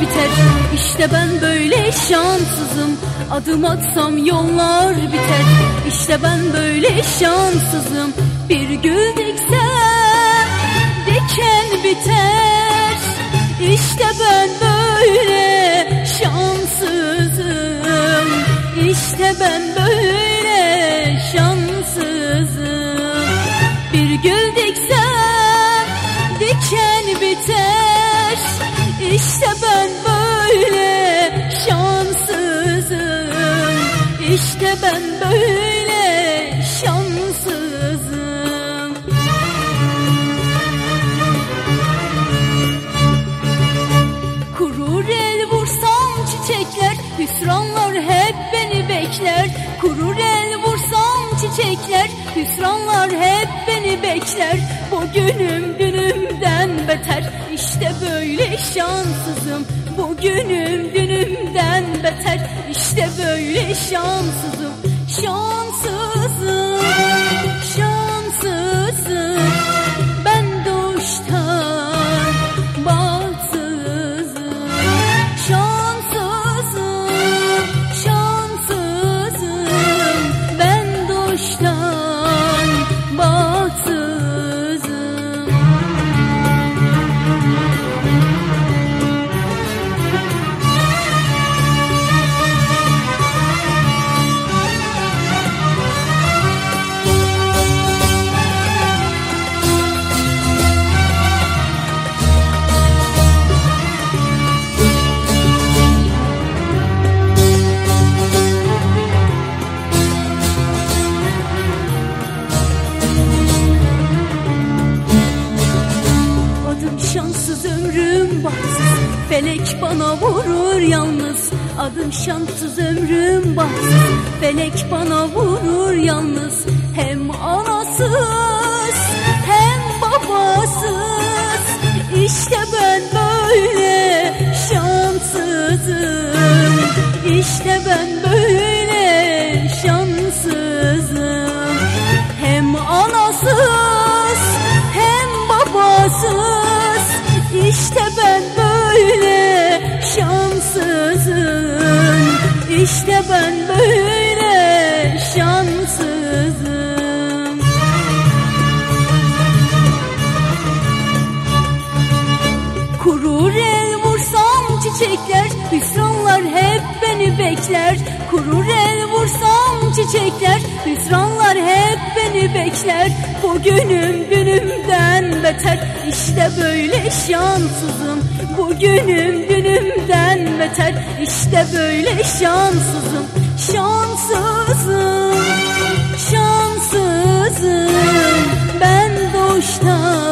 Biter. İşte ben böyle şanssızım. Adım atsam yollar biter. İşte ben böyle şanssızım. Bir gül diksem Diken biter. İşte ben böyle şanssızım. İşte ben böyle şanssızım. Bir gül Diken biter. İşte ben ben böyle şanssızım. Kurur el vursam çiçekler Hüsranlar hep beni bekler. Kurur el vursam çiçekler Hüsranlar hep beni bekler. Bugünüm dünümden beter İşte böyle şanssızım. Bugünüm dünümden beter şanssızım Felek bana vurur yalnız. Adım şanssız ömrüm bahtsız. Felek bana vurur yalnız. Hem anasız hem babasız. İşte ben böyle şanssızım. İşte ben böyle şanssızım. Hem anasız hem babasız. İşte ben İşte ben böyle şanssızım. Kurur el vursam çiçekler Hüsranlar hep beni bekler. Kurur el vursam çiçekler Hüsranlar bekler. Bugünüm günümden beter. İşte böyle şanssızım. Bugünüm günümden beter. İşte böyle şanssızım. Şanssızım. Şanssızım. Ben doğuştan